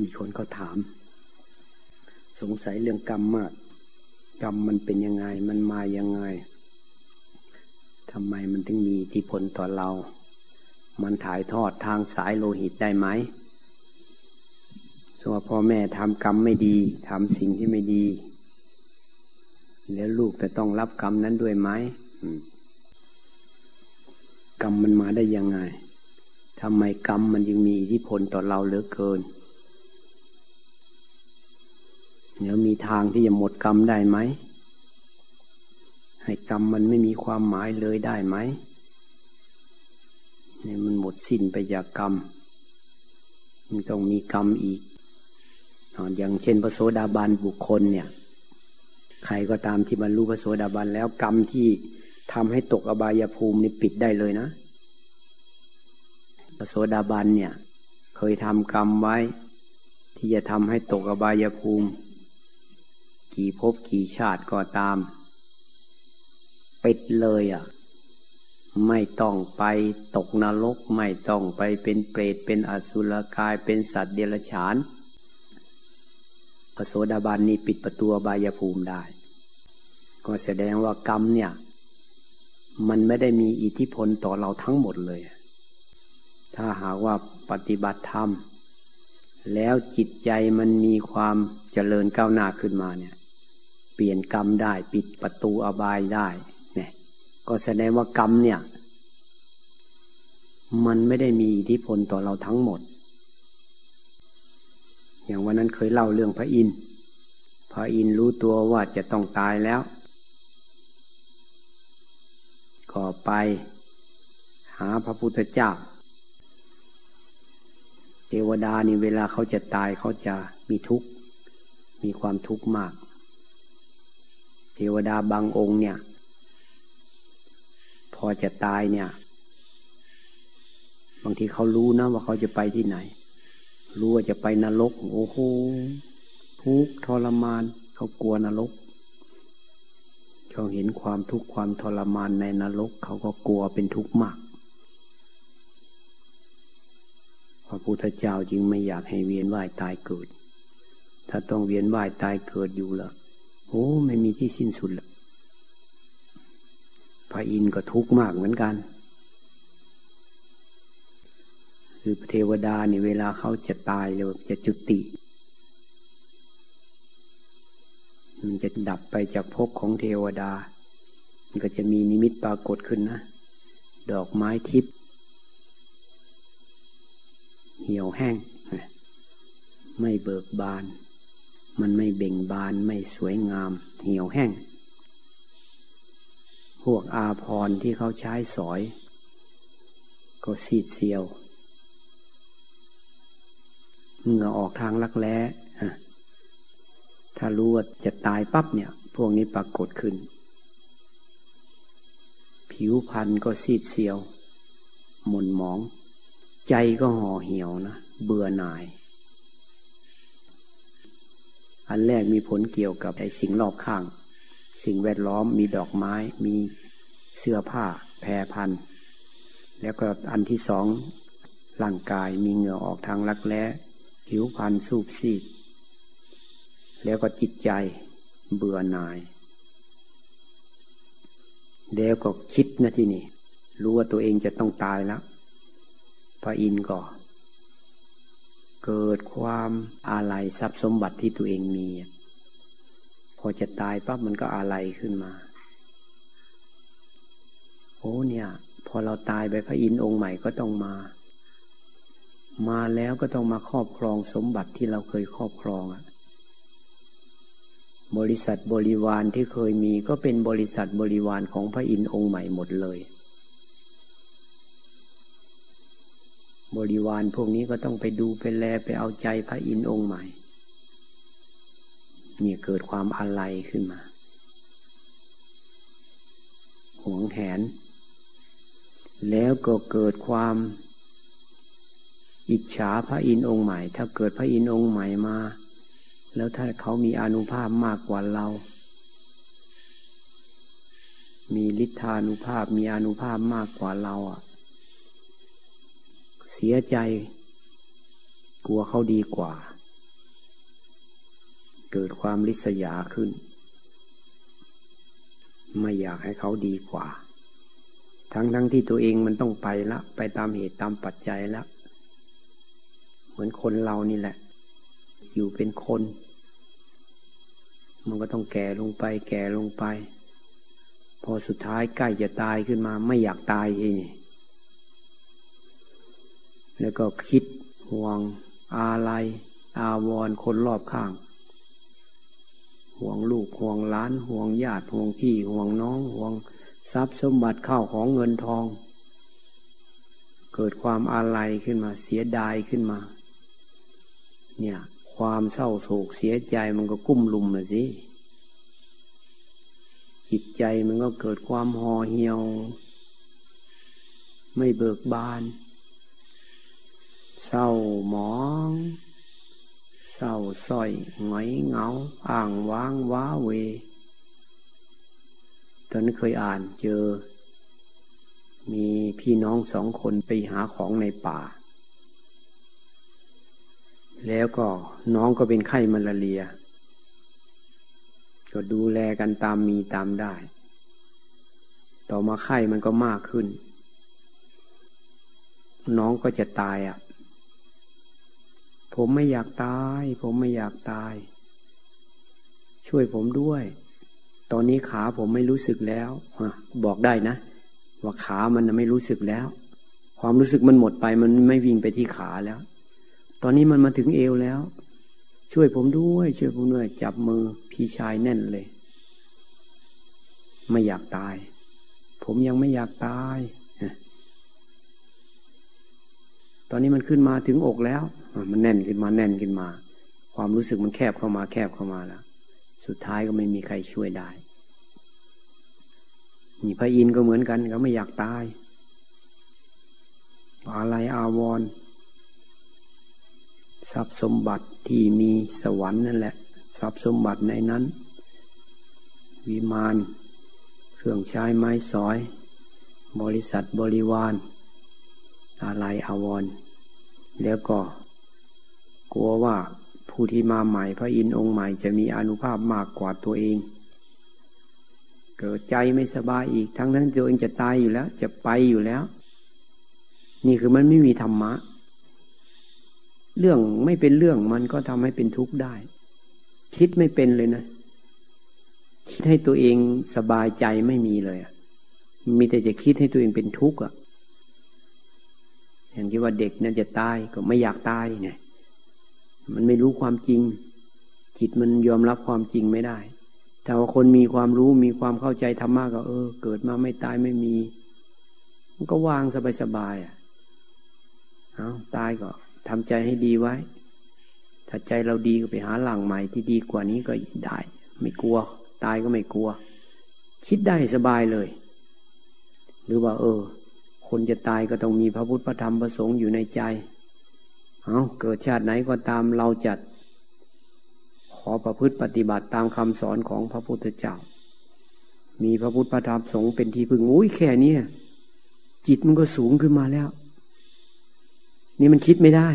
มีคนเขาถาม สงสัยเรื่องกรรมมาก กรรมมันเป็นยังไง มันมายังไงทำไมมันถึงมีอิทธิพลต่อเรา มันถ่ายทอดทางสายโลหิตได้ไหมสมมติพ่อแม่ทำกรรมไม่ดีทำสิ่งที่ไม่ดี แล้วลูกจะต้องรับกรรมนั้นด้วยไหมกรรมมันมาได้ยังไงทำไมกรรมมันยังมีอิทธิพลต่อเราเหลือเกิน เดี๋ยวมีทางที่จะหมดกรรมได้ไหม ให้กรรมมันไม่มีความหมายเลยได้ไหมเนี่ยมันหมดสิ้นไปจากกรรม มันต้องมีกรรมอีก อย่างเช่นพระโสดาบันบุคคลเนี่ย ใครก็ตามที่บรรลุพระโสดาบันแล้วกรรมที่ทำให้ตกอบายภูมินี่ปิดได้เลยนะ พระโสดาบันเนี่ย เคยทำกรรมไว้ ที่จะทำให้ตกอบายภูมิ กี่ภพกี่ชาติก็ตาม ปิดเลยอะ ไม่ต้องไปตกนรก ไม่ต้องไปเป็นเปรตเป็นอสุรกายเป็นสัตว์เดรัจฉานพระโสดาบันนี่ปิดประตูบายภูมิได้ ก็แสดงว่ากรรมเนี่ย มันไม่ได้มีอิทธิพลต่อเราทั้งหมดเลย ถ้าหากว่าปฏิบัติธรรมแล้วจิตใจมันมีความเจริญก้าวหน้าขึ้นมาเนี่ย เปลี่ยนกรรมได้ปิดประตูอบายได้เนี่ยก็แสดงว่ากรรมเนี่ย มันไม่ได้มีอิทธิพลต่อเราทั้งหมด อย่างวันนั้นเคยเล่าเรื่องพระอินทร์พระอินทร์รู้ตัวว่าจะต้องตายแล้ว ก็ไปหาพระพุทธเจ้า เทวดานี่เวลาเขาจะตายเขาจะมีทุกข์ มีความทุกข์มาก เทวดาบางองค์เนี่ย พอจะตายเนี่ย บางทีเขารู้นะว่าเขาจะไปที่ไหน รู้ว่าจะไปนรก โอ้โหทุกทรมาน เขากลัวนรกเขาเห็นความทุกข์ความทรมานในนรก เขาก็กลัวเป็นทุกข์มากพระพุทธเจ้าจึงไม่อยากให้เวียนว่ายตายเกิด ถ้าต้องเวียนว่ายตายเกิดอยู่ละ โอ้ไม่มีที่สิ้นสุดละพระอินทร์ก็ทุกข์มากเหมือนกัน คือเทวดาเนี่ยเวลาเขาจะตายเร็วจะจุติ มันจะดับไปจากภพของเทวดา มันก็จะมีนิมิตปรากฏขึ้นนะ ดอกไม้ทิพย์เหี่ยวแห้ง ไม่เบิกบาน มันไม่เบ่งบานไม่สวยงาม เหี่ยวแห้ง พวกอาพรที่เขาใช้สอย ก็ซีดเซียว เหงื่อออกทางลักแร้ถ้ารู้ว่าจะตายปั๊บเนี่ย พวกนี้ปรากฏขึ้น ผิวพรรณก็ซีดเซียว หม่นหมอง ใจก็ห่อเหี่ยวนะ เบื่อหน่าย อันแรกมีผลเกี่ยวกับไอ้สิ่งรอบข้าง สิ่งแวดล้อมมีดอกไม้ มีเสื้อผ้า แพรพัน แล้วก็อันที่สองร่างกายมีเหงื่อออกทางรักแร้ผิวพันสูบซีด แล้วก็จิตใจเบื่อหน่าย แล้วก็คิดนะที่นี่ รู้ว่าตัวเองจะต้องตายแล้วพระอินทร์ก็ เกิดความอาลัยทรัพย์สมบัติที่ตัวเองมี พอจะตายปั๊บมันก็อาลัยขึ้นมา โอ้เนี่ย พอเราตายไปพระอินทร์องค์ใหม่ก็ต้องมา มาแล้วก็ต้องมาครอบครองสมบัติที่เราเคยครอบครองอะบริษัทบริวารที่เคยมีก็เป็นบริษัทบริวารของพระอินทร์องค์ใหม่หมดเลย บริวารพวกนี้ก็ต้องไปดูไปแลไปเอาใจพระอินทร์องค์ใหม่เนี่ยเกิดความอาลัยขึ้นมา หวงแหน แล้วก็เกิดความ อิจฉาพระอินทร์องค์ใหม่ ถ้าเกิดพระอินทร์องค์ใหม่มา แล้วถ้าเขามีอนุภาพมากกว่าเรา มีฤทธานุภาพมีอนุภาพมากกว่าเราอะ เสียใจ กลัวเขาดีกว่า เกิดความริษยาขึ้น ไม่อยากให้เขาดีกว่า ทั้งทั้งที่ตัวเองมันต้องไปละ ไปตามเหตุตามปัจจัยล้วเหมือนคนเรานี่แหละ อยู่เป็นคน มันก็ต้องแก่ลงไป แก่ลงไป พอสุดท้ายใกล้จะตายขึ้นมา ไม่อยากตายเอง แล้วก็คิดห่วง อาลัย อาวรคนรอบข้าง ห่วงลูกห่วงล้าน ห่วงญาติห่วงพี่ห่วงน้องห่วงทรัพย์สมบัติเข้าของเงินทอง เกิดความอาลัยขึ้นมาเสียดายขึ้นมา เนี่ยความเศร้าโศกเสียใจมันก็กุ้มลุมมาสิจิตใจมันก็เกิดความห่อเหี่ยว ไม่เบิกบาน เศร้าหมองเศร้าสอยหงอยเงาอ่างว้างว้าเว ตอนนั้นเคยอ่านเจอ มีพี่น้องสองคนไปหาของในป่า แล้วก็น้องก็เป็นไข้มาลาเรีย ก็ดูแลกันตามมีตามได้ ต่อมาไข้มันก็มากขึ้น น้องก็จะตายอะ่ะ ผมไม่อยากตาย ผมไม่อยากตาย ช่วยผมด้วย ตอนนี้ขาผมไม่รู้สึกแล้วบอกได้นะ ว่าขามันไม่รู้สึกแล้ว ความรู้สึกมันหมดไป มันไม่วิ่งไปที่ขาแล้ว ตอนนี้มันมาถึงเอวแล้ว ช่วยผมด้วย ช่วยผมด้วย จับมือพี่ชายแน่นเลย ไม่อยากตาย ผมยังไม่อยากตาย ตอนนี้มันขึ้นมาถึงอกแล้ว มันแน่นขึ้นมาแน่นขึ้นมา ความรู้สึกมันแคบเข้ามาแคบเข้ามาแล้ว สุดท้ายก็ไม่มีใครช่วยได้นี่พระอินทร์ก็เหมือนกันเขาไม่อยากตายอะไรอาวรทรัพย์สมบัติที่มีสวรรค์นั่นแหละ ทรัพย์สมบัติในนั้น วิมาน เครื่องใช้ไม้สอย บริษัทบริวาร อะไรอาวร แล้วก็ กลัวว่าผู้ที่มาใหม่พระอินทร์องค์ใหม่จะมีอนุภาพมากกว่าตัวเอง เกิดใจไม่สบายอีกทั้งทั้งตัวเองจะตายอยู่แล้ว จะไปอยู่แล้ว นี่คือมันไม่มีธรรมะ เรื่องไม่เป็นเรื่องมันก็ทำให้เป็นทุกข์ได้ คิดไม่เป็นเลยนะ คิดให้ตัวเองสบายใจไม่มีเลย มีแต่จะคิดให้ตัวเองเป็นทุกข์อะ อย่างที่ว่าเด็กนั่นจะตายก็ไม่อยากตายเนี่ยมันไม่รู้ความจริง จิตมันยอมรับความจริงไม่ได้ แต่ว่าคนมีความรู้มีความเข้าใจธรรมะก็เออ เกิดมาไม่ตายไม่มี มันก็วางสบายๆอะเอาตายก็ทำใจให้ดีไว้ ถ้าใจเราดีก็ไปหาหลังใหม่ที่ดีกว่านี้ก็ได้ ไม่กลัว ตายก็ไม่กลัว คิดได้สบายเลย หรือว่า เออ คนจะตายก็ต้องมีพระพุทธพระธรรมพระสงฆ์อยู่ในใจ เอาเกิดชาติไหนก็ตามเราจัด ขอประพฤติปฏิบัติตามคำสอนของพระพุทธเจ้า มีพระพุทธพระธรรมสงฆ์เป็นที่พึ่งอุ้ยแค่นี้จิตมันก็สูงขึ้นมาแล้ว นี่มันคิดไม่ได้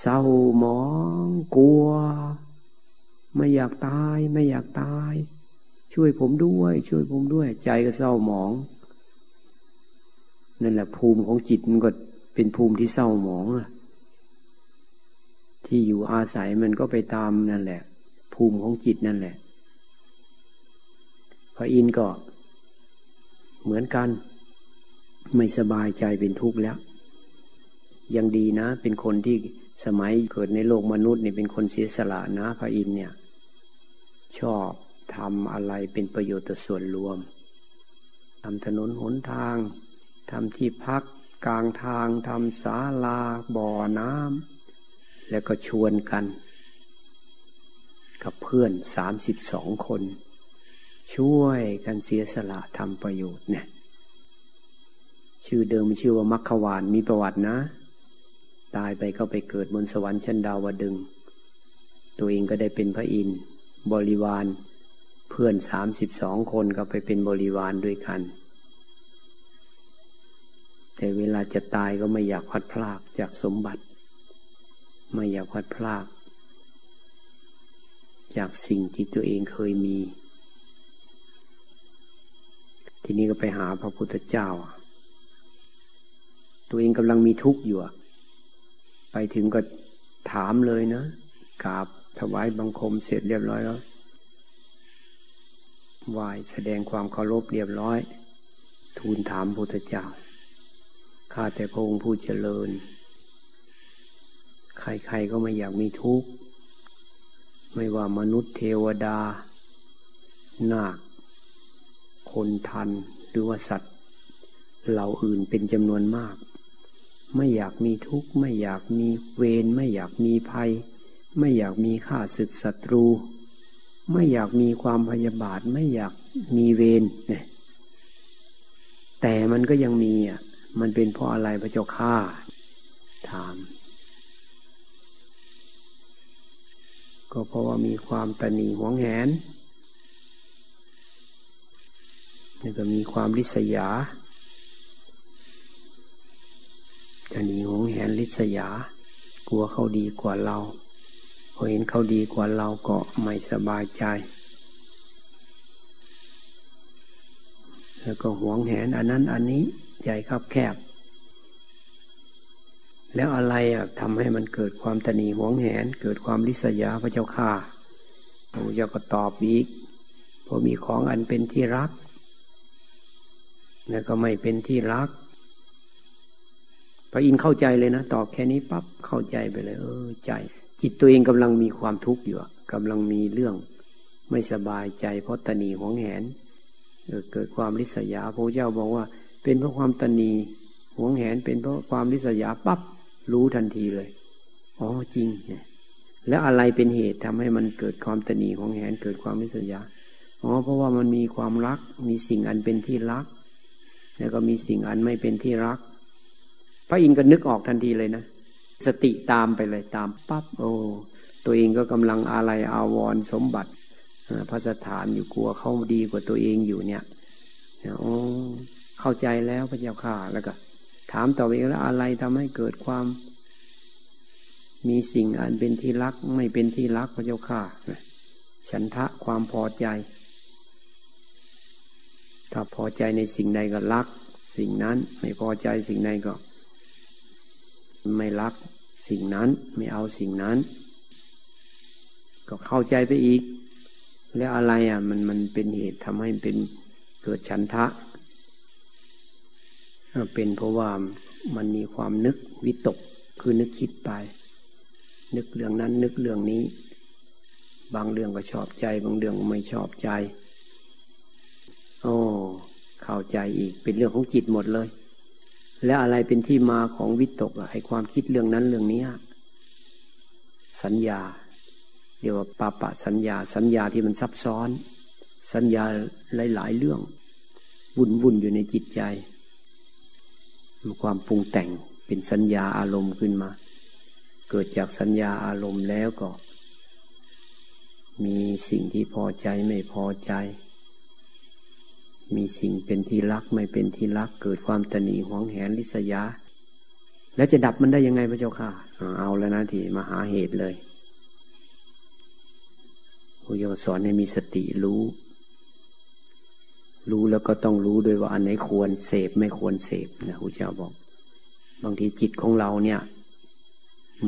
เศร้าหมองกลัว ไม่อยากตาย ไม่อยากตาย ช่วยผมด้วย ช่วยผมด้วย ใจก็เศร้าหมอง นั่นแหละภูมิของจิตมันก็เป็นภูมิที่เศร้าหมองอะที่อยู่อาศัยมันก็ไปตามนั่นแหละ ภูมิของจิตนั่นแหละพระอินทร์ก็ เหมือนกัน ไม่สบายใจเป็นทุกข์แล้ว ยังดีนะ เป็นคนที่สมัยเกิดในโลกมนุษย์นี่เป็นคนเสียสละนะ พระอินทร์เนี่ย ชอบทำอะไรเป็นประโยชน์ต่อส่วนรวมทำถนนหนทาง ทำที่พักกลางทางทำศาลาบ่อน้ำแล้วก็ชวนกัน กับเพื่อนสามสิบสองคน ช่วยกันเสียสละทำประโยชน์เนี่ยชื่อเดิมชื่อว่ามัคควานมีประวัตินะ ตายไปก็ไปเกิดบนสวรรค์ชั้นดาวดึง ตัวเองก็ได้เป็นพระอินทร์บริวาร เพื่อนสามสิบสองคนก็ไปเป็นบริวารด้วยกัน แต่เวลาจะตายก็ไม่อยากพัดพลากจากสมบัติ ไม่อยากพัดพลาก จากสิ่งที่ตัวเองเคยมี ทีนี้ก็ไปหาพระพุทธเจ้า ตัวเองกำลังมีทุกข์อยู่ ไปถึงก็ถามเลยนะกราบถวายบังคมเสร็จเรียบร้อยแล้วไหวแสดงความเคารพเรียบร้อย ทูลถามพุทธเจ้า ข้าแต่พระองค์ผู้เจริญ ใครๆก็ไม่อยากมีทุกข์ ไม่ว่ามนุษย์เทวดา นาค คนทัน หรือว่าสัตว์ เหล่าอื่นเป็นจำนวนมาก ไม่อยากมีทุกข์ ไม่อยากมีเวร ไม่อยากมีภัย ไม่อยากมีข้าศึกศัตรู ไม่อยากมีความพยาบาท ไม่อยากมีเวรเนี่ยแต่มันก็ยังมีอะ มันเป็นเพราะอะไรพระเจ้าข้าถาม ก็เพราะว่ามีความตนีหวงแหนแล้วก็มีความริษยาตนีหวงแหนริษยา กลัวเขาดีกว่าเราพอเห็นเขาดีกว่าเราก็ไม่สบายใจ แล้วก็หวงแหนอันนั้นอันนี้ใจคับแคบ แล้วอะไรอะทำให้มันเกิดความตนีหวงแหน เกิดความริษยาพระเจ้าข้าพระเจ้าก็ตอบอีกพอมีของอันเป็นที่รัก แล้วก็ไม่เป็นที่รักพระอินเข้าใจเลยนะตอบแค่นี้ปั๊บเข้าใจไปเลย เออใจ จิตตัวเองกำลังมีความทุกข์อยู่กำลังมีเรื่อง ไม่สบายใจเพราะตนีหวงแหน เกิดความริษยาพระเจ้าบอกว่า เป็นเพราะความตนีหวงแหนเป็นเพราะความริษยาปั๊บรู้ทันทีเลยอ๋อจริงแล้วอะไรเป็นเหตุทำให้มันเกิดความตนีหวงแหนเกิดความริษยาอ๋อเพราะว่ามันมีความรัก มีสิ่งอันเป็นที่รัก แล้วก็มีสิ่งอันไม่เป็นที่รัก พระอินทร์ก็นึกออกทันทีเลยนะสติตามไปเลยตามปั๊บโอ้ตัวเองก็กำลังอะไรอาวรสมบัติ พระสถานอยู่กลัวเขาดีกว่าตัวเองอยู่เนี่ยโอ้เข้าใจแล้วพระเจ้าข่าแล้วก็ถามต่อไปแล้วอะไรทำให้เกิดความ มีสิ่งอันเป็นที่รักไม่เป็นที่รักพระเจ้าข่าฉันทะความพอใจ ถ้าพอใจในสิ่งใดก็รัก สิ่งนั้นไม่พอใจสิ่งใดก็ ไม่รัก สิ่งนั้นไม่เอาสิ่งนั้น ก็เข้าใจไปอีก แล้วอะไรอะ มันมันเป็นเหตุทำให้เป็นเกิดฉันทะ เป็นเพราะว่ามันมีความนึกวิตกคือนึกคิดไป นึกเรื่องนั้นนึกเรื่องนี้ บางเรื่องก็ชอบใจ บางเรื่องก็ไม่ชอบใจ โอ้เข้าใจอีกเป็นเรื่องของจิตหมดเลย และอะไรเป็นที่มาของวิตกอะไอความคิดเรื่องนั้นเรื่องนี้สัญญา เรียกว่าปาปะสัญญา สัญญาที่มันซับซ้อน สัญญาหลาย ๆ เรื่องวุ่นวุ่นอยู่ในจิตใจมีความปรุงแต่งเป็นสัญญาอารมณ์ขึ้นมา เกิดจากสัญญาอารมณ์แล้วก็ มีสิ่งที่พอใจไม่พอใจ มีสิ่งเป็นที่รักไม่เป็นที่รัก เกิดความตนีหวงแหนลิษยา แล้วจะดับมันได้ยังไงพระเจ้าค่ะ เอาแล้วนะทีมาหาเหตุเลย ระเจ้าสอนให้มีสติรู้ รู้แล้วก็ต้องรู้ด้วยว่าอันไหนควรเสพไม่ควรเสพนะพระเจ้าบอก บางทีจิตของเราเนี่ย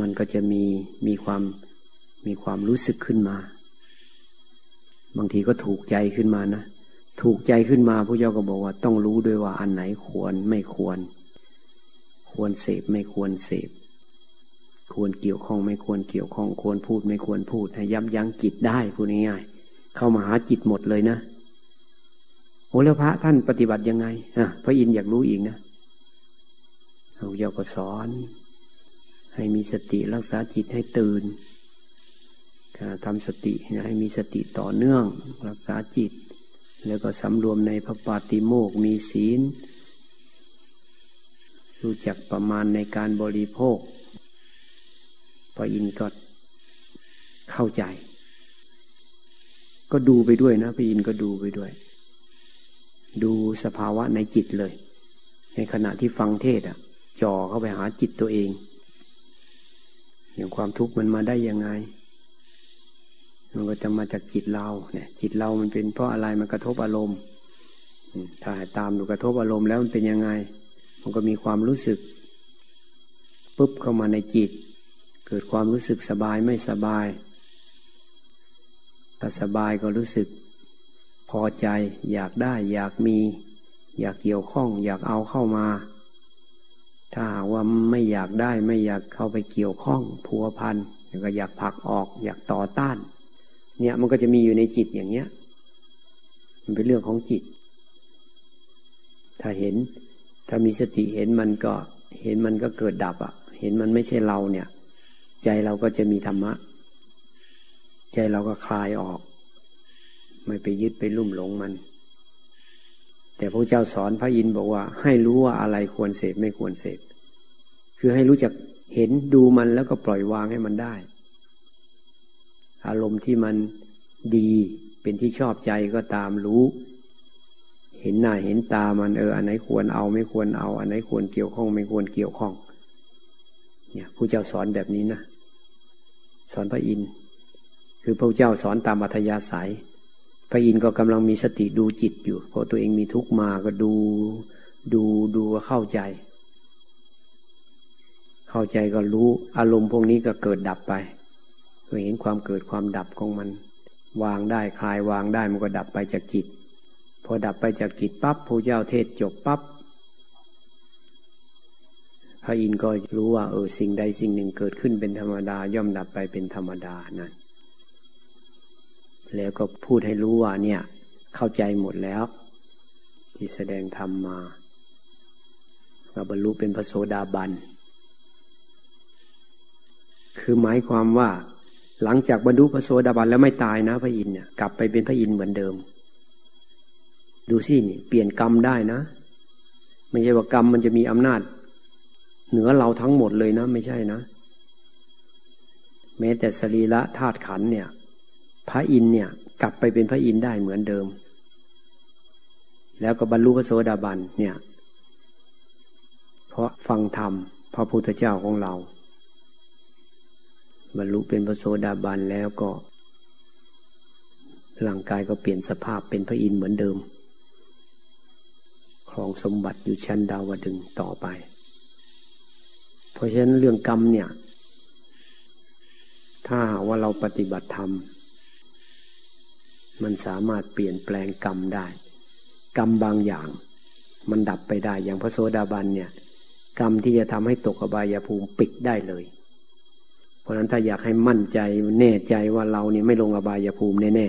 มันก็จะมีมีความมีความรู้สึกขึ้นมา บางทีก็ถูกใจขึ้นมานะถูกใจขึ้นมาพระเจ้าก็บอกว่าต้องรู้ด้วยว่าอันไหนควรไม่ควร ควรเสพไม่ควรเสพ ควรเกี่ยวข้องไม่ควรเกี่ยวข้อง ควรพูดไม่ควรพูด ให้ยับยั้งจิตได้พูดง่ายๆเข้ามาหาจิตหมดเลยนะโอ้แล้วพระท่านปฏิบัติยังไงอะพระอินอยากรู้อีกนะพระเจ้าก็สอน ให้มีสติรักษาจิตให้ตื่นทำสติให้มีสติต่อเนื่อง รักษาจิต แล้วก็สำรวมในพระปาติโมกมีศีล รู้จักประมาณในการบริโภค พออินก็เข้าใจ ก็ดูไปด้วยนะพี่อินก็ดูไปด้วย ดูสภาวะในจิตเลย ในขณะที่ฟังเทศอะ จ่อเข้าไปหาจิตตัวเอง อย่างความทุกข์มันมาได้ยังไง มันก็จะมาจากจิตเราเนี่ย จิตเรามันเป็นเพราะอะไรมันกระทบอารมณ์ถ้าตามดูกระทบอารมณ์แล้วมันเป็นยังไง มันก็มีความรู้สึกปุ๊บเข้ามาในจิต กิดความรู้สึกสบายไม่สบาย ถ้าสบายก็รู้สึก พอใจ อยากได้ อยากมี อยากเกี่ยวข้อง อยากเอาเข้ามา ถ้าหากว่าไม่อยากได้ไม่อยากเข้าไปเกี่ยวข้องพัวพันก็อยากผลักออก อยากต่อต้าน เนี่ยมันก็จะมีอยู่ในจิตอย่างเนี้ย มันเป็นเรื่องของจิต ถ้าเห็น ถ้ามีสติเห็นมันก็ เห็นมันก็เกิดดับอะ่ะ เห็นมันไม่ใช่เราเนี่ย ใจเราก็จะมีธรรมะ ใจเราก็คลายออก ไม่ไปยึดไปลุ่มหลงมัน แต่พระเจ้าสอนพระอินทร์บอกว่า ให้รู้ว่าอะไรควรเสพไม่ควรเสพคือให้รู้จักเห็นดูมันแล้วก็ปล่อยวางให้มันได้ อารมณ์ที่มันดีเป็นที่ชอบใจก็ตามรู้ เห็นหน้าเห็นตามันเอออันไหนควรเอาไม่ควรเอา อันไหนควรเกี่ยวข้องไม่ควรเกี่ยวข้อง เนี่ยผู้เจ้าสอนแบบนี้นะ สอนพระอินทร์คือพระเจ้าสอนตามอัธยาศัย พระอินทร์ก็กำลังมีสติดูจิตอยู่พอตัวเองมีทุกข์มาก็ดูดูดูเข้าใจ เข้าใจก็รู้อารมณ์พวกนี้ก็เกิดดับไปก็เห็นความเกิดความดับของมัน วางได้คลายวางได้มันก็ดับไปจากจิต พอดับไปจากจิตปั๊บพระเจ้าเทศจบปั๊บ พระอินทร์ก็รู้ว่าเออสิ่งใดสิ่งหนึ่งเกิดขึ้นเป็นธรรมดาย่อมดับไปเป็นธรรมดานั่นแล้วก็พูดให้รู้ว่าเนี่ย เข้าใจหมดแล้ว ที่แสดงธรรมมาก็บรรลุเป็นพระโสดาบัน คือหมายความว่า หลังจากบรรลุพระโสดาบันแล้วไม่ตายนะพระอินทร์เนี่ยกลับไปเป็นพระอินทร์เหมือนเดิม ดูสินี่เปลี่ยนกรรมได้นะ ไม่ใช่ว่ากรรมมันจะมีอำนาจ เหนือเราทั้งหมดเลยนะ ไม่ใช่นะ แม้แต่สรีระธาตุขันเนี่ย พระอินเนี่ย กลับไปเป็นพระอินได้เหมือนเดิม แล้วก็บรรลุพระโสดาบันเนี่ย เพราะฟังธรรมพระพุทธเจ้าของเรา บรรลุเป็นพระโสดาบันแล้วก็ร่างกายก็เปลี่ยนสภาพเป็นพระอินเหมือนเดิมครองสมบัติอยู่ชั้นดาวดึงต่อไป ราะฉะนั้นเรื่องกรรมเนี่ย ถ้าว่าเราปฏิบัติธรรม มันสามารถเปลี่ยนแปลงกรรมได้ กรรมบางอย่าง มันดับไปได้อย่างพระโสดาบันเนี่ย กรรมที่จะทำให้ตกอบายภูมิปิดได้เลย เพราะนั้นถ้าอยากให้มั่นใจแน่ใจว่าเราเนี่ยไม่ลงอบายภูมิแน่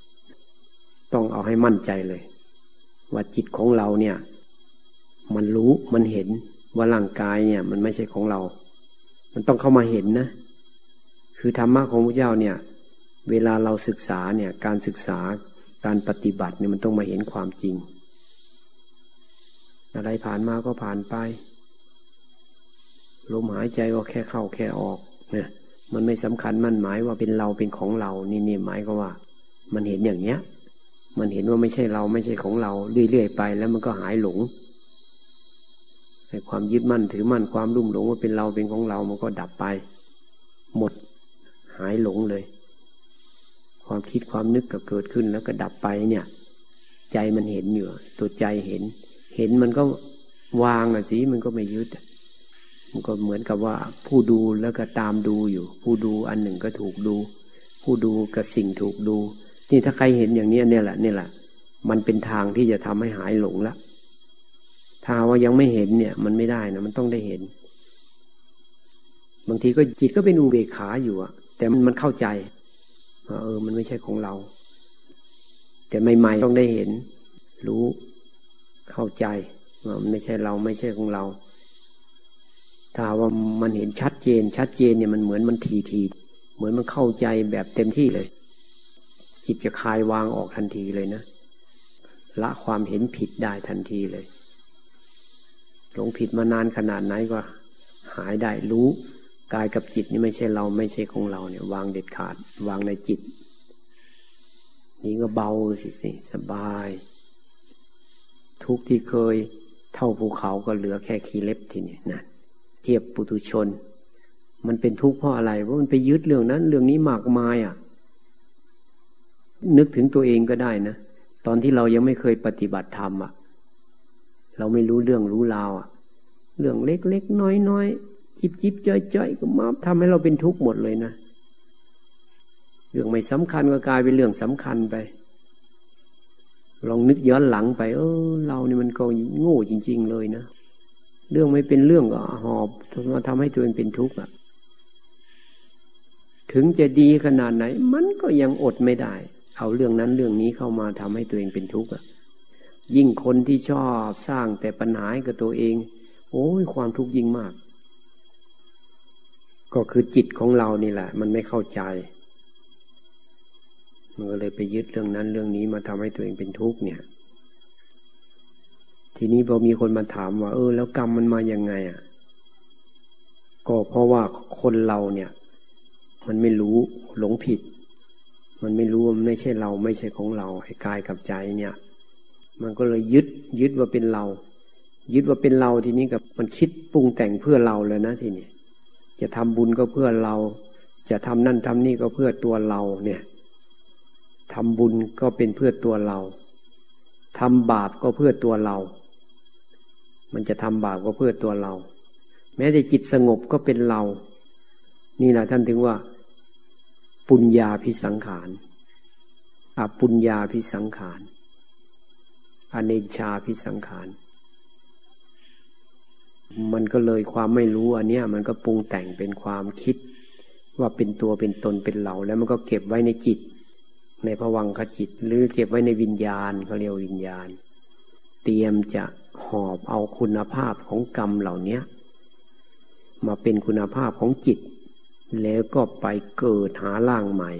ๆต้องเอาให้มั่นใจเลย ว่าจิตของเราเนี่ย มันรู้มันเห็น ว่าร่างกายเนี่ย มันไม่ใช่ของเรา มันต้องเข้ามาเห็นนะ คือธรรมะของพระเจ้าเนี่ย เวลาเราศึกษาเนี่ย การศึกษาการปฏิบัติเนี่ยมันต้องมาเห็นความจริง อะไรผ่านมาก็ผ่านไป ลมหายใจก็แค่เข้าแค่ออก เนี่ย มันไม่สำคัญมันหมายว่าเป็นเราเป็นของเรา นี่นี่หมายก็ว่า มันเห็นอย่างเนี้ย มันเห็นว่าไม่ใช่เราไม่ใช่ของเราเรื่อยๆไป แล้วมันก็หายหลง ความยึดมั่นถือมั่นความรุ่มหลงว่าเป็นเราเป็นของเรา มันก็ดับไป หมดหายหลงเลย ความคิดความนึกก็เกิดขึ้นแล้วก็ดับไปเนี่ย ใจมันเห็นอยู่ตัวใจเห็น เห็นมันก็วางอะสิมันก็ไม่ยึดมันก็เหมือนกับว่า ผู้ดูแล้วก็ตามดูอยู่ ผู้ดูอันหนึ่งก็ถูกดู ผู้ดูกับสิ่งถูกดู นี่ถ้าใครเห็นอย่างนี้เนี่ยแหละเนี่ยแหละ มันเป็นทางที่จะทำให้หายหลงละ ถ้าว่ายังไม่เห็นเนี่ย มันไม่ได้นะมันต้องได้เห็น บางทีก็จิตก็เป็นอุเบกขาอยู่อะแต่มันมันเข้าใจว่าเออ มันไม่ใช่ของเรา แต่ใหม่ๆต้องได้เห็น รู้เข้าใจว่ามันไม่ใช่เราไม่ใช่ของเรา ถ้าว่ามันเห็นชัดเจน ชัดเจนเนี่ยมันเหมือนมันทีทีเหมือนมันเข้าใจแบบเต็มที่เลย จิตจะคลายวางออกทันทีเลยนะละความเห็นผิดได้ทันทีเลย หลงผิดมานานขนาดไหนก็หายได้รู้กายกับจิตนี่ไม่ใช่เราไม่ใช่ของเราเนี่ย วางเด็ดขาด วางในจิตนี่ก็เบาสิสิสบาย ทุกที่เคยเท่าภูเขาก็เหลือแค่ขี้เล็บทีนี้นั่นเทียบปุถุชน มันเป็นทุกข์เพราะอะไรเพราะมันไปยึดเรื่องนั้น เรื่องนี้มากมายอะ นึกถึงตัวเองก็ได้นะ ตอนที่เรายังไม่เคยปฏิบัติธรรมอะ เราไม่รู้เรื่องรู้ราวอะเรื่องเล็กๆน้อยๆจิบจิบจ้อยจ้อยก็มาทำให้เราเป็นทุกข์หมดเลยนะเรื่องไม่สำคัญก็กลายเป็นเรื่องสำคัญไป ลองนึกย้อนหลังไป เออ เรานี่มันก็โง่จริง ๆ เลยนะเรื่องไม่เป็นเรื่องก็หอบมาทำให้ตัวเองเป็นทุกข์อะถึงจะดีขนาดไหน มันก็ยังอดไม่ได้ เอาเรื่องนั้นเรื่องนี้เข้ามาทำให้ตัวเองเป็นทุกข์อะ ยิ่งคนที่ชอบสร้างแต่ปัญหาให้กับตัวเอง โอ้ยความทุกข์ยิ่งมาก ก็คือจิตของเรานี่แหละ มันไม่เข้าใจ มันก็เลยไปยึดเรื่องนั้นเรื่องนี้มาทำให้ตัวเองเป็นทุกข์เนี่ย ทีนี้พอมีคนมาถามว่า เออ แล้วกรรมมันมาอย่างไงอะ ก็เพราะว่าคนเราเนี่ย มันไม่รู้หลงผิด มันไม่รู้ว่ามันไม่ใช่เราไม่ใช่ของเราไอ้กายกับใจเนี่ย มันก็เลยยึดยึดว่าเป็นเรา ยึดว่าเป็นเราทีนี้กับมันคิดปรุงแต่งเพื่อเราเลยนะทีนี้จะทำบุญก็เพื่อเรา จะทำนั่นทำนี่ก็เพื่อตัวเราเนี่ยทำบุญก็เป็นเพื่อตัวเราทำบาปก็เพื่อตัวเรา มันจะทำบาปก็เพื่อตัวเรา แม้แต่จิตสงบก็เป็นเรา นี่แหละท่านถึงว่า ปุญญาพิสังขารอปุญญาพิสังขาร อเนชาพิสังขาร มันก็เลยความไม่รู้อันเนี้ยมันก็ปรุงแต่งเป็นความคิด ว่าเป็นตัวเป็นตนเป็นเราแล้วมันก็เก็บไว้ในจิต ในภวังคจิต หรือเก็บไว้ในวิญญาณเขาเรียกวิญญาณ เตรียมจะหอบเอาคุณภาพของกรรมเหล่านี้มาเป็นคุณภาพของจิต แล้วก็ไปเกิดหาร่างใหม่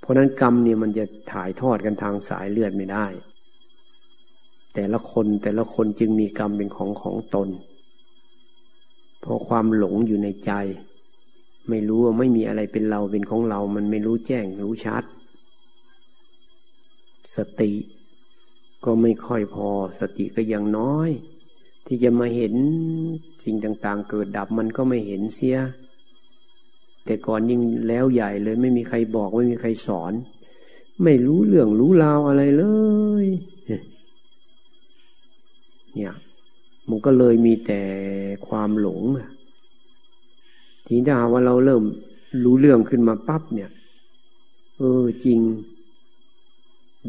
เพราะนั้นกรรมเนี่ยมันจะถ่ายทอดกันทางสายเลือดไม่ได้ แต่ละคนแต่ละคนจึงมีกรรมเป็นของของตนเพราะความหลงอยู่ในใจ ไม่รู้ว่าไม่มีอะไรเป็นเราเป็นของเรา มันไม่รู้แจ้งรู้ชัด สติ ก็ไม่ค่อยพอ สติก็ยังน้อย ที่จะมาเห็นสิ่งต่างๆ เกิดดับมันก็ไม่เห็นเสีย แต่ก่อนยิ่งแล้วใหญ่เลย ไม่มีใครบอกไม่มีใครสอน ไม่รู้เรื่องรู้ราวอะไรเลย เนี่ย มันก็เลยมีแต่ความหลงทีนี้ถ้าว่าเราเริ่มรู้เรื่องขึ้นมาปั๊บเนี่ย เออจริง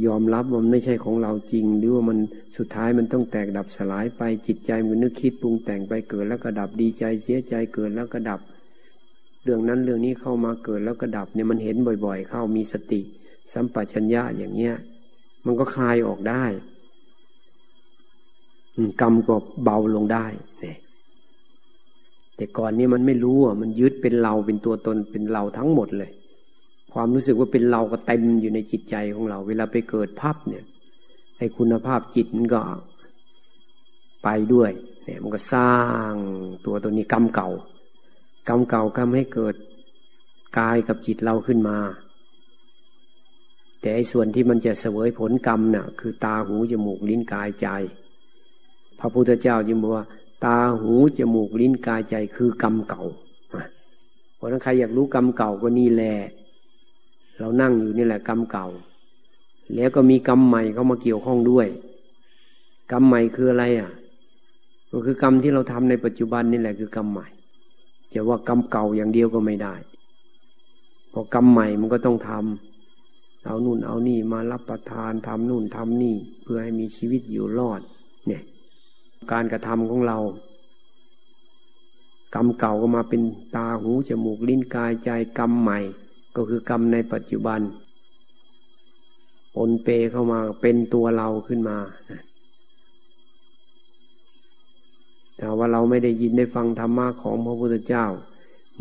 ยอมรับว่ามันไม่ใช่ของเราจริง หรือว่ามันสุดท้ายมันต้องแตกดับสลายไปจิตใจมันนึกคิดปรุงแต่งไปเกิดแล้วก็ดับดีใจเสียใจเกิดแล้วก็ดับ เรื่องนั้นเรื่องนี้เข้ามาเกิดแล้วก็ดับเนี่ยมันเห็นบ่อย ๆ เข้ามีสติ สัมปชัญญะอย่างเงี้ย มันก็คลายออกได้ กรรมก็เบาลงได้เนี่ยแต่ก่อนนี้มันไม่รู้อะมันยึดเป็นเราเป็นตัวตนเป็นเราทั้งหมดเลย ความรู้สึกว่าเป็นเราก็เต็มอยู่ในจิตใจของเรา เวลาไปเกิดภาพเนี่ยไอ้คุณภาพจิตมันก็ไปด้วย เนี่ย มันก็สร้างตัวตัวนี้กรรมเก่ากรรมเก่ากรรมให้เกิดกายกับจิตเราขึ้นมา แต่ไอ้ส่วนที่มันจะเสวยผลกรรมน่ะ คือตาหูจมูกลิ้นกายใจ พระพุทธเจ้าจึงบอกว่า ตาหูจมูกลิ้นกายใจคือกรรมเก่าเพราะนั้นใครอยากรู้กรรมเก่าก็นี่แหละเรานั่งอยู่นี่แหละกรรมเก่า แล้วก็มีกรรมใหม่เข้ามาเกี่ยวข้องด้วย กรรมใหม่คืออะไรอะ ก็คือกรรมที่เราทำในปัจจุบันนี่แหละคือกรรมใหม่ จะว่ากรรมเก่าอย่างเดียวก็ไม่ได้พอกรรมใหม่มันก็ต้องทำเอานู่นเอานี่มารับประทานทำนู่นทำนี่ เพื่อให้มีชีวิตอยู่รอด เนี่ย การกระทำของเรา กรรมเก่าก็มาเป็นตาหูจมูกลิ้นกายใจกรรมใหม่ ก็คือกรรมในปัจจุบันปนเปเข้ามาเป็นตัวเราขึ้นมาแต่ว่าเราไม่ได้ยินได้ฟังธรรมะของพระพุทธเจ้า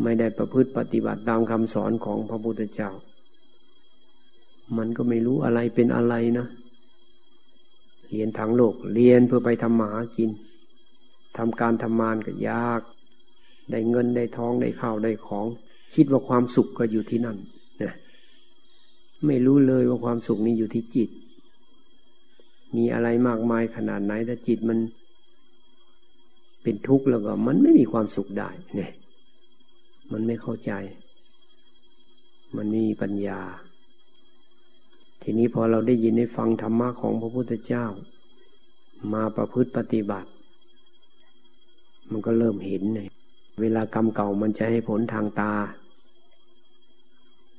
ไม่ได้ประพฤติปฏิบัติตามคำสอนของพระพุทธเจ้า มันก็ไม่รู้อะไรเป็นอะไรนะ เรียนทางโลก เรียนเพื่อไปทำมาหากินทำการทำมานก็ยาก ได้เงินได้ท้องได้ข้าวได้ของ คิดว่าความสุขก็อยู่ที่นั่นนะไม่รู้เลยว่าความสุขนี้อยู่ที่จิต มีอะไรมากมายขนาดไหนถ้าจิตมันเป็นทุกข์แล้วก็มันไม่มีความสุขได้เนี่ยมันไม่เข้าใจ มันมีปัญญา ทีนี้พอเราได้ยินได้ฟังธรรมะของพระพุทธเจ้า มาประพฤติปฏิบัติ มันก็เริ่มเห็นเลยเวลากรรมเก่ามันจะให้ผลทางตา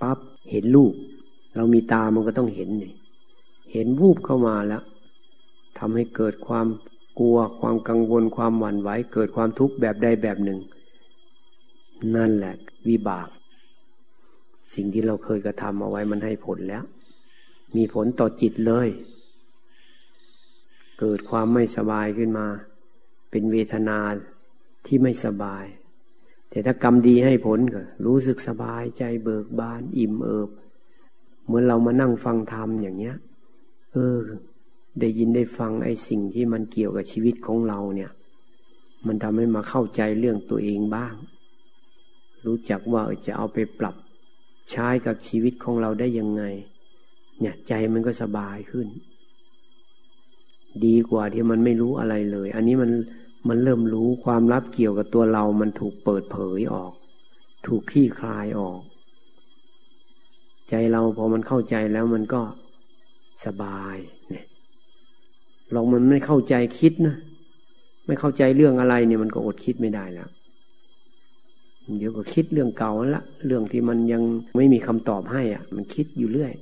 ปั๊บเห็นรูปเรามีตามันก็ต้องเห็นเนี่ยเห็นวูบเข้ามาแล้วทำให้เกิดความกลัวความกังวลความหวั่นไหวเกิดความทุกข์แบบใดแบบหนึ่ง นั่นแหละวิบาก สิ่งที่เราเคยกระทำเอาไว้มันให้ผลแล้ว มีผลต่อจิตเลย เกิดความไม่สบายขึ้นมา เป็นเวทนาที่ไม่สบาย แต่ถ้ากรรมดีให้ผลก็รู้สึกสบายใจเบิกบาน อิ่มเอิบ เหมือนเรามานั่งฟังธรรมอย่างเนี้ย เออ ได้ยินได้ฟังไอ้สิ่งที่มันเกี่ยวกับชีวิตของเราเนี่ย มันทำให้มาเข้าใจเรื่องตัวเองบ้าง รู้จักว่าจะเอาไปปรับใช้กับชีวิตของเราได้ยังไง เนี่ยใจมันก็สบายขึ้น ดีกว่าที่มันไม่รู้อะไรเลย อันนี้มันมันเริ่มรู้ความลับเกี่ยวกับตัวเรา มันถูกเปิดเผยออก ถูกขี้คลายออก ใจเราพอมันเข้าใจแล้วมันก็สบายเนี่ยลองมันไม่เข้าใจคิดนะไม่เข้าใจเรื่องอะไรเนี่ยมันก็อดคิดไม่ได้แล้วเดี๋ยวก็คิดเรื่องเก่าละเรื่องที่มันยังไม่มีคำตอบให้อะ มันคิดอยู่เรื่อย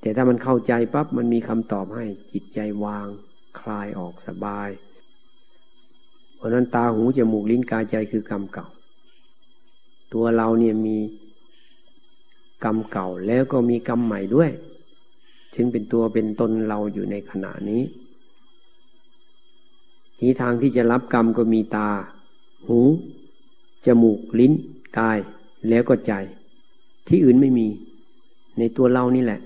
แต่ถ้ามันเข้าใจปั๊บมันมีคำตอบให้จิตใจวาง คลายออกสบาย เพราะนั้นตาหูจมูกลิ้นกายใจคือกรรมเก่า ตัวเราเนี่ยมีกรรมเก่าแล้วก็มีกรรมใหม่ด้วย ถึงเป็นตัวเป็นตนเราอยู่ในขณะนี้ ทีทางที่จะรับกรรมก็มีตา หู จมูกลิ้น กาย แล้วก็ใจ ที่อื่นไม่มี ในตัวเรานี่แหละ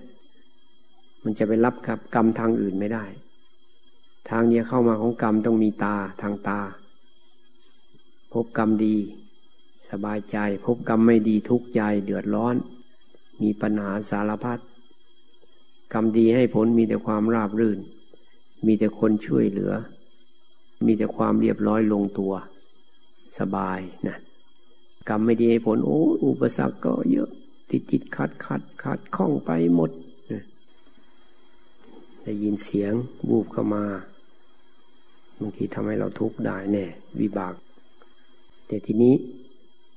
มันจะไปรับกับกรรมทางอื่นไม่ได้ ทางเนี้ยเข้ามาของกรรมต้องมีตาทางตา พบกรรมดี สบายใจ พบกรรมไม่ดีทุกข์ใจเดือดร้อน มีปัญหาสารพัดกรรมดีให้ผลมีแต่ความราบรื่น มีแต่คนช่วยเหลือ มีแต่ความเรียบร้อยลงตัว สบายนะกรรมไม่ดีให้ผลโอ้อุปสรรคก็เยอะติดติดขัดขัดขัดข้องไปหมด ได้ยินเสียงบูบเข้ามาบางทีทำให้เราทุกข์ได้แน่วิบาก แต่ทีนี้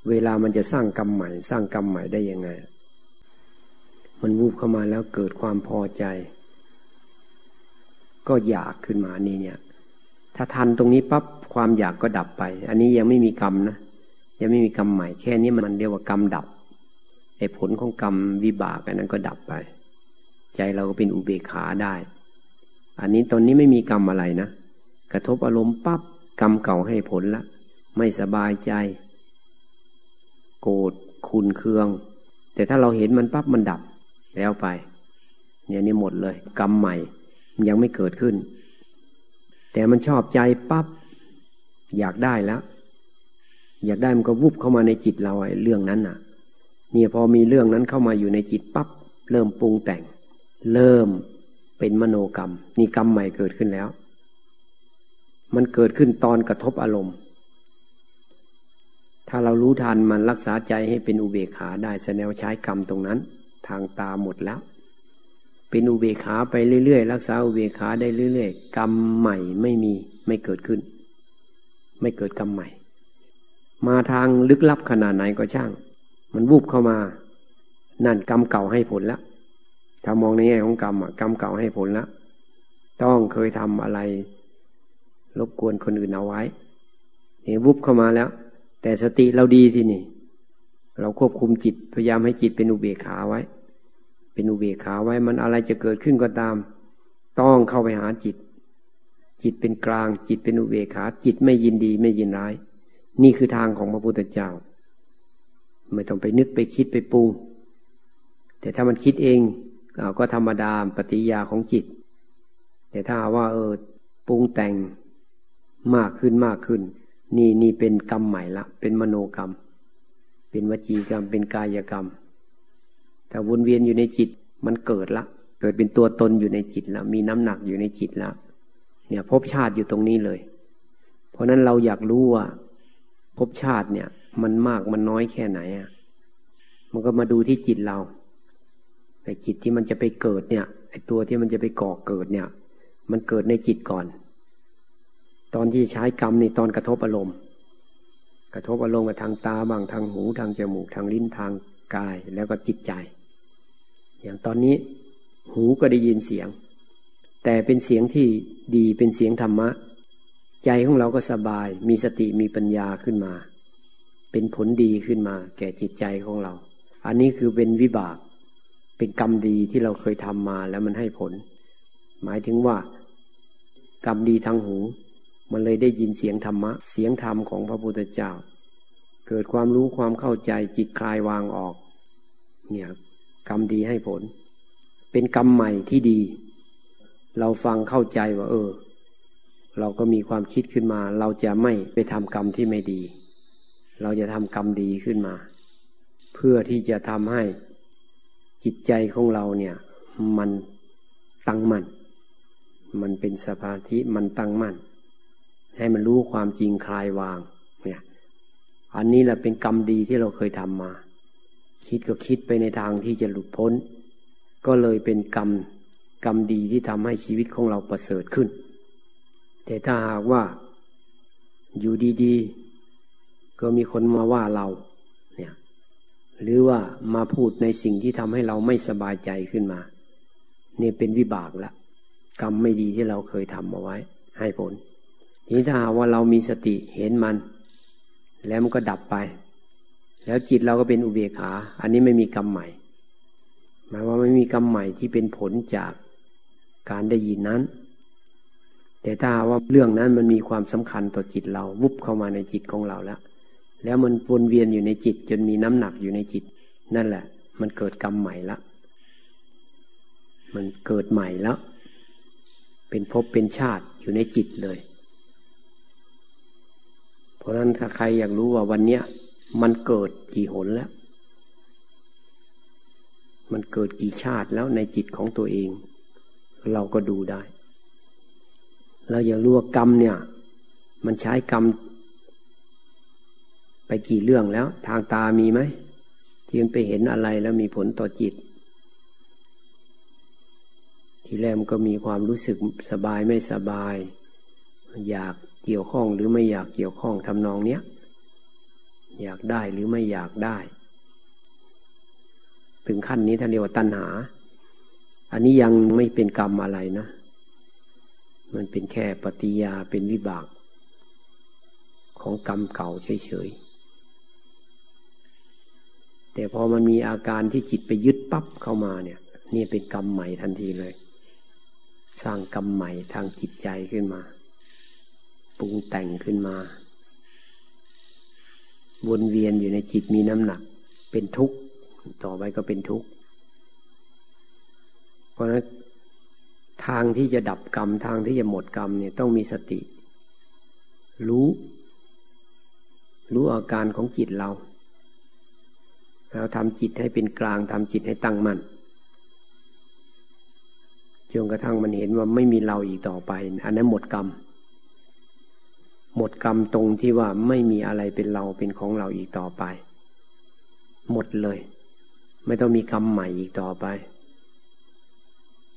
เวลามันจะสร้างกรรมใหม่ สร้างกรรมใหม่ได้ยังไง มันวูบเข้ามาแล้วเกิดความพอใจ ก็อยากขึ้นมานี่เนี่ย ถ้าทันตรงนี้ปั๊บความอยากก็ดับไป อันนี้ยังไม่มีกรรมนะยังไม่มีกรรมใหม่แค่นี้มันเรียกว่ากรรมดับไอ้ผลของกรรมวิบากอันนั้นก็ดับไป ใจเราก็เป็นอุเบกขาได้ อันนี้ตอนนี้ไม่มีกรรมอะไรนะ กระทบอารมณ์ปั๊บกรรมเก่าให้ผลละ ไม่สบายใจ โกรธคุณเคือง แต่ถ้าเราเห็นมันปั๊บมันดับแล้วไป เนี่ยนี่หมดเลย กรรมใหม่ยังไม่เกิดขึ้น แต่มันชอบใจปับ๊บอยากได้แล้ว อยากได้มันก็วุบเข้ามาในจิตเราไอ้เรื่องนั้นน่ะ เนี่ยพอมีเรื่องนั้นเข้ามาอยู่ในจิตปับ๊บเริ่มปรุงแต่ง เริ่ม เป็นมโนกรรม นี่กรรมใหม่เกิดขึ้นแล้ว มันเกิดขึ้นตอนกระทบอารมณ์ ถ้าเรารู้ทันมันรักษาใจให้เป็นอุเบกขาได้แสดงใช้กรรมตรงนั้น ทางตาหมดแล้ว เป็นอุเบกขาไปเรื่อยๆ รักษาอุเบกขาได้เรื่อยๆ กรรมใหม่ไม่มีไม่เกิดขึ้น ไม่เกิดกรรมใหม่ มาทางลึกลับขนาดไหนก็ช่าง มันวูบเข้ามา นั่นกรรมเก่าให้ผลแล้ว ถ้ามองในแง่ของกรรมอะกรรมเก่าให้ผลแล้วต้องเคยทำอะไรรบกวนคนอื่นเอาไว้เห็นวุบเข้ามาแล้ว แต่สติเราดีที่นี่ เราควบคุมจิตพยายามให้จิตเป็นอุเบกขาไว้ เป็นอุเบกขาไว้มันอะไรจะเกิดขึ้นก็ตาม ต้องเข้าไปหาจิต จิตเป็นกลาง จิตเป็นอุเบกขา จิตไม่ยินดีไม่ยินร้าย นี่คือทางของพระพุทธเจ้า ไม่ต้องไปนึกไปคิดไปปรุงแต่ถ้ามันคิดเอง ก็ธรรมดาปฏิยาของจิต แต่ถ้าว่าเออปรุงแต่งมากขึ้นมากขึ้น นี่นี่เป็นกรรมใหม่ละ เป็นมโนกรรม เป็นวจีกรรม เป็นกายกรรมแต่วนเวียนอยู่ในจิตมันเกิดละ เกิดเป็นตัวตนอยู่ในจิตแล้วมีน้ำหนักอยู่ในจิตแล้วเนี่ยภพชาติอยู่ตรงนี้เลย เพราะนั้นเราอยากรู้ว่าภพชาติเนี่ย มันมากมันน้อยแค่ไหนอะมันก็มาดูที่จิตเรา แต่จิตที่มันจะไปเกิดเนี่ยไอ้ตัวที่มันจะไปก่อเกิดเนี่ย มันเกิดในจิตก่อน ตอนที่ใช้กรรมในตอนกระทบอารมณ์ กระทบอารมณ์กับทางตาบางทางหูทางจมูกทางลิ้นทางกายแล้วก็จิตใจ อย่างตอนนี้หูก็ได้ยินเสียง แต่เป็นเสียงที่ดีเป็นเสียงธรรมะ ใจของเราก็สบายมีสติมีปัญญาขึ้นมา เป็นผลดีขึ้นมา แก่จิตใจของเรา อันนี้คือเป็นวิบาก เป็นกรรมดีที่เราเคยทำมาแล้วมันให้ผล หมายถึงว่า กรรมดีทางหู มันเลยได้ยินเสียงธรรมะ เสียงธรรมของพระพุทธเจ้า เกิดความรู้ความเข้าใจจิตคลายวางออก เนี่ยกรรมดีให้ผล เป็นกรรมใหม่ที่ดี เราฟังเข้าใจว่า เออ เราก็มีความคิดขึ้นมา เราจะไม่ไปทำกรรมที่ไม่ดี เราจะทำกรรมดีขึ้นมา เพื่อที่จะทำให้ จิตใจของเราเนี่ย มันตั้งมั่นมันเป็นสภาธิมันตั้งมั่น ให้มันรู้ความจริงคลายวาง เนี่ย อันนี้แหละเป็นกรรมดีที่เราเคยทำมา คิดก็คิดไปในทางที่จะหลุดพ้น ก็เลยเป็นกรรมกรรมดีที่ทำให้ชีวิตของเราประเสริฐขึ้น แต่ถ้าหากว่าอยู่ดีๆ ก็มีคนมาว่าเรา หรือว่ามาพูดในสิ่งที่ทำให้เราไม่สบายใจขึ้นมาเนี่ยเป็นวิบากละกรรมไม่ดีที่เราเคยทำเอาไว้ ให้ผล ทีนี้ถ้าหากว่าเรามีสติเห็นมัน แล้วมันก็ดับไป แล้วจิตเราก็เป็นอุเบกขา อันนี้ไม่มีกรรมใหม่ หมายว่าไม่มีกรรมใหม่ที่เป็นผลจากการได้ยินนั้น แต่ถ้าว่าเรื่องนั้นมันมีความสำคัญต่อจิตเราวุบเข้ามาในจิตของเราแล้ว แล้วมันวนเวียนอยู่ในจิต จนมีน้ำหนักอยู่ในจิต นั่นแหละ มันเกิดกรรมใหม่ละมันเกิดใหม่แล้ว เป็นภพเป็นชาติอยู่ในจิตเลย เพราะนั้นถ้าใครอยากรู้ว่าวันเนี้ยมันเกิดกี่หนแล้ว มันเกิดกี่ชาติแล้วในจิตของตัวเอง เราก็ดูได้ เราอย่ารู้ว่ากรรมเนี่ย มันใช้กรรม ไปกี่เรื่องแล้ว ทางตามีไหมที่มันไปเห็นอะไรแล้วมีผลต่อจิต ทีแรกมันก็มีความรู้สึกสบายไม่สบาย อยากเกี่ยวข้องหรือไม่อยากเกี่ยวข้องทำนองเนี้ยอยากได้หรือไม่อยากได้ ถึงขั้นนี้ท่านเรียกว่าตัณหา อันนี้ยังไม่เป็นกรรมอะไรนะ มันเป็นแค่ปฏิยาเป็นวิบาก ของกรรมเก่าเฉยๆ แต่พอมันมีอาการที่จิตไปยึดปั๊บเข้ามาเนี่ย นี่เป็นกรรมใหม่ทันทีเลย สร้างกรรมใหม่ทางจิตใจขึ้นมาปรุงแต่งขึ้นมา วนเวียนอยู่ในจิตมีน้ำหนัก เป็นทุกข์ ต่อไปก็เป็นทุกข์ เพราะฉะนั้นทางที่จะดับกรรมทางที่จะหมดกรรมเนี่ยต้องมีสติ รู้ รู้อาการของจิตเรา แล้วทำจิตให้เป็นกลางทำจิตให้ตั้งมั่นจนกระทั่งมันเห็นว่าไม่มีเราอีกต่อไป อันนั้นหมดกรรม หมดกรรมตรงที่ว่าไม่มีอะไรเป็นเราเป็นของเราอีกต่อไป หมดเลย ไม่ต้องมีกรรมใหม่อีกต่อไป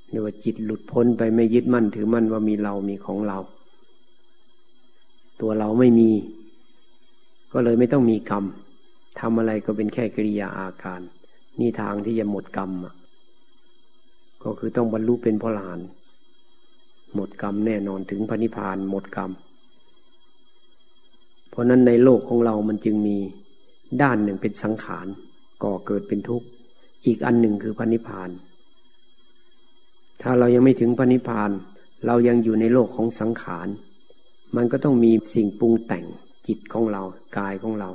เรียกว่าจิตหลุดพ้นไปไม่ยึดมั่นถือมั่นว่ามีเรามีของเรา ตัวเราไม่มี ก็เลยไม่ต้องมีกรรม ทำอะไรก็เป็นแค่กิริยาอาการ นี่ทางที่จะหมดกรรมก็คือต้องบรรลุเป็นพระลาน หมดกรรมแน่นอนถึงพระนิพพานหมดกรรม เพราะนั้นในโลกของเรามันจึงมีด้านหนึ่งเป็นสังขารก่อเกิดเป็นทุกข์ อีกอันหนึ่งคือพระนิพพาน ถ้าเรายังไม่ถึงพระนิพพาน เรายังอยู่ในโลกของสังขาร มันก็ต้องมีสิ่งปรุงแต่งจิตของเรากายของเรา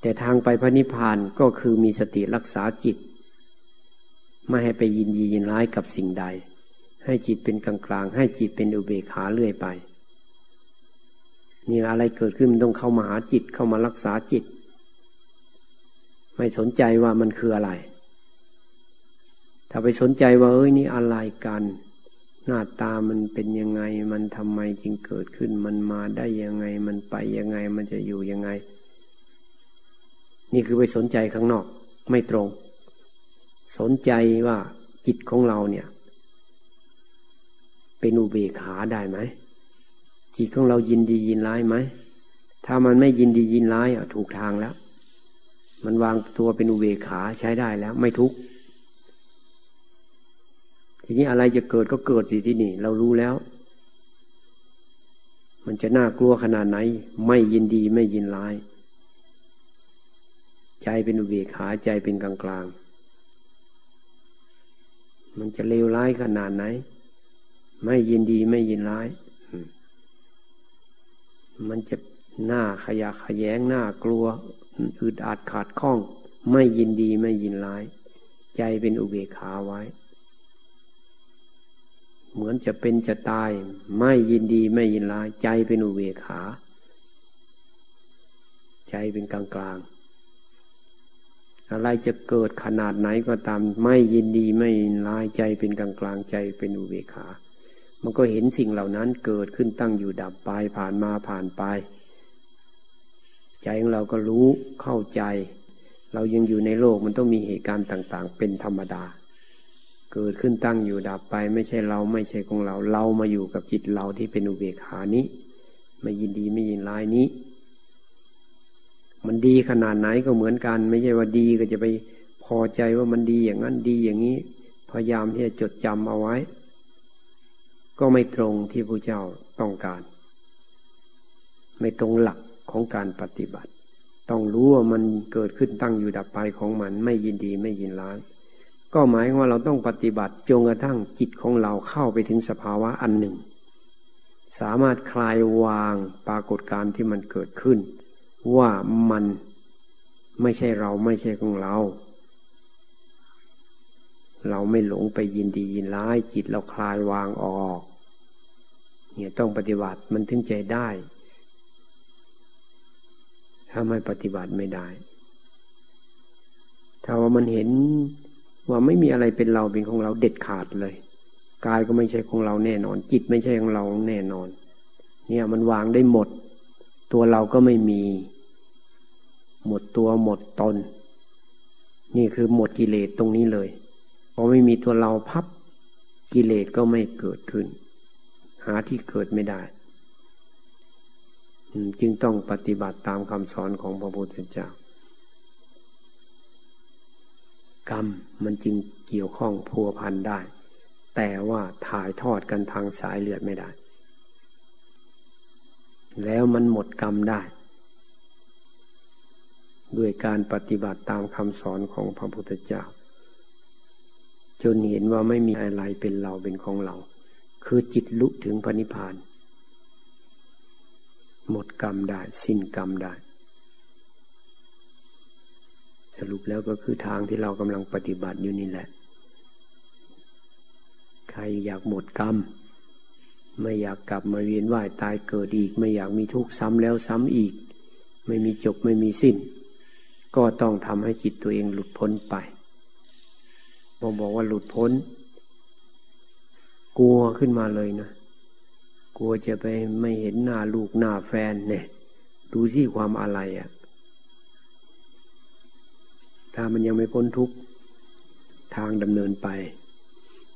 แต่ทางไปพระนิพพานก็คือมีสติรักษาจิต ไม่ให้ไปยินดียินร้ายกับสิ่งใด ให้จิตเป็นกลางกลางให้จิตเป็นอุเบกขาเรื่อยไป นี่อะไรเกิดขึ้นมันต้องเข้ามาหาจิตเข้ามารักษาจิต ไม่สนใจว่ามันคืออะไร ถ้าไปสนใจว่าเอ้ยนี่อะไรกันหน้าตามันเป็นยังไง มันทำไมจึงเกิดขึ้น มันมาได้ยังไง มันไปยังไง มันจะอยู่ยังไง นี่คือไปสนใจข้างนอกไม่ตรง สนใจว่าจิตของเราเนี่ย เป็นอุเบกขาได้ไหมจิตของเรายินดียินร้ายไหมถ้ามันไม่ยินดียินร้ายอะถูกทางแล้ว มันวางตัวเป็นอุเบกขาใช้ได้แล้ว ไม่ทุกข์ทีนี้อะไรจะเกิดก็เกิดสิที่นี่ เรารู้แล้ว มันจะน่ากลัวขนาดไหน ไม่ยินดีไม่ยินร้าย ใจเป็นอุเบกขาใจเป็นกลางกลางมันจะเลวร้ายขนาดไหน ไม่ยินดีไม่ยินร้าย มันจะหน้าขยะขยงหน้ากลัวอึดอัดขาดข้อง ไม่ยินดีไม่ยินร้าย ใจเป็นอุเบกขาไว้ เหมือนจะเป็นจะตาย ไม่ยินดีไม่ยินร้าย ใจเป็นอุเบกขา ใจเป็นกลางกลาง อะไรจะเกิดขนาดไหนก็ตาม ไม่ยินดีไม่ยินร้ายใจเป็นกลางกลางใจเป็นอุเบกขา มันก็เห็นสิ่งเหล่านั้นเกิดขึ้นตั้งอยู่ดับไปผ่านมาผ่านไป ใจของเราก็รู้เข้าใจ เรายังอยู่ในโลกมันต้องมีเหตุการณ์ต่าง ๆ เป็นธรรมดา เกิดขึ้นตั้งอยู่ดับไป ไม่ใช่เราไม่ใช่ของเรา เรามาอยู่กับจิตเราที่เป็นอุเบกขานี้ ไม่ยินดีไม่ยินร้ายนี้ มันดีขนาดไหนก็เหมือนกัน ไม่ใช่ว่าดีก็จะไปพอใจว่ามันดีอย่างนั้นดีอย่างนี้ พยายามที่จะจดจำเอาไว้ ก็ไม่ตรงที่พระเจ้าต้องการ ไม่ตรงหลักของการปฏิบัติ ต้องรู้ว่ามันเกิดขึ้นตั้งอยู่ดับไปของมันไม่ยินดีไม่ยินร้ายก็หมายว่าเราต้องปฏิบัติจงกระทั่งจิตของเราเข้าไปถึงสภาวะอันหนึ่ง สามารถคลายวางปรากฏการณ์ที่มันเกิดขึ้น ว่ามันไม่ใช่เราไม่ใช่ของเรา เราไม่หลงไปยินดียินร้ายจิตเราคลายวางออก เนี่ยต้องปฏิบัติมันถึงใจได้ ถ้าไม่ปฏิบัติไม่ได้ ถ้าว่ามันเห็นว่าไม่มีอะไรเป็นเราเป็นของเราเด็ดขาดเลยกายก็ไม่ใช่ของเราแน่นอน จิตไม่ใช่ของเราแน่นอน เนี่ยมันวางได้หมด ตัวเราก็ไม่มี หมดตัวหมดตน นี่คือหมดกิเลสตรงนี้เลยพอไม่มีตัวเราพับกิเลสก็ไม่เกิดขึ้น หาที่เกิดไม่ได้ จึงต้องปฏิบัติตามคำสอนของพระพุทธเจ้ากรรมมันจึงเกี่ยวข้องพัวพันได้ แต่ว่าถ่ายทอดกันทางสายเลือดไม่ได้ แล้วมันหมดกรรมได้ ด้วยการปฏิบัติตามคำสอนของพระพุทธเจ้า จนเห็นว่าไม่มีอะไรเป็นเราเป็นของเรา คือจิตลุถึงพระนิพพาน หมดกรรมได้ สิ้นกรรมได้ สรุปแล้วก็คือทางที่เรากำลังปฏิบัติอยู่นี่แหละ ใครอยากหมดกรรม ไม่อยากกลับมาเวียนว่ายตายเกิดอีก ไม่อยากมีทุกข์ซ้ำแล้วซ้ำอีก ไม่มีจบไม่มีสิ้น ก็ต้องทำให้จิตตัวเองหลุดพ้นไปผมบอกว่าหลุดพ้น กลัวขึ้นมาเลยนะกลัวจะไปไม่เห็นหน้าลูกหน้าแฟนเนี่ยดูสิความอะไรอะ่ะถ้ามันยังไม่พ้นทุกทางดำเนินไป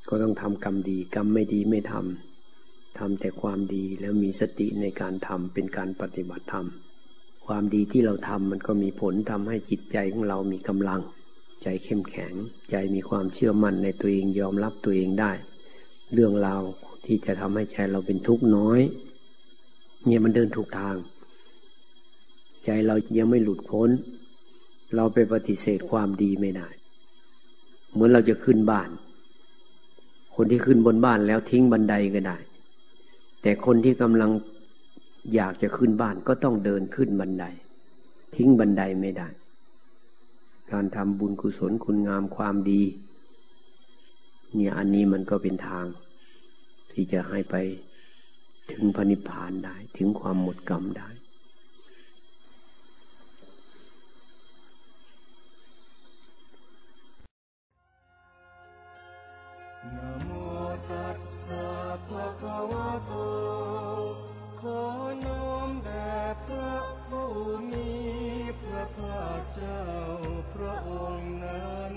ก็ต้องทำกรรมดี กรรมไม่ดีไม่ทำ ทำแต่ความดีแล้วมีสติในการทำเป็นการปฏิบัติธรรม ความดีที่เราทำมันก็มีผลทำให้จิตใจของเรามีกำลัง ใจเข้มแข็ง ใจมีความเชื่อมั่นในตัวเองยอมรับตัวเองได้ เรื่องราวที่จะทำให้ใจเราเป็นทุกข์น้อย เนี่ยมันเดินถูกทาง ใจเรายังไม่หลุดพ้น เราไปปฏิเสธความดีไม่ได้ เหมือนเราจะขึ้นบ้าน คนที่ขึ้นบนบ้านแล้วทิ้งบันไดก็ได้ แต่คนที่กำลังอยากจะขึ้นบ้านก็ต้องเดินขึ้นบันได ทิ้งบันไดไม่ได้ การทำบุญกุศลคุณงามความดี เนี่ยอันนี้มันก็เป็นทาง ที่จะให้ไปถึงพระนิพพานได้ ถึงความหมดกรรมได้น ขอนมแด่พระผู้มีพระภาคเจ้าพระองค์นั้น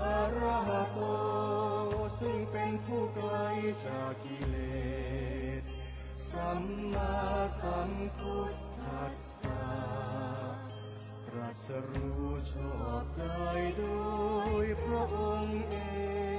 อรหโตซึ่งเป็นผู้ไกลจากกิเลส สัมาสัมขัสสะตรัสรู้ชอบได้โดยพระองค์เอง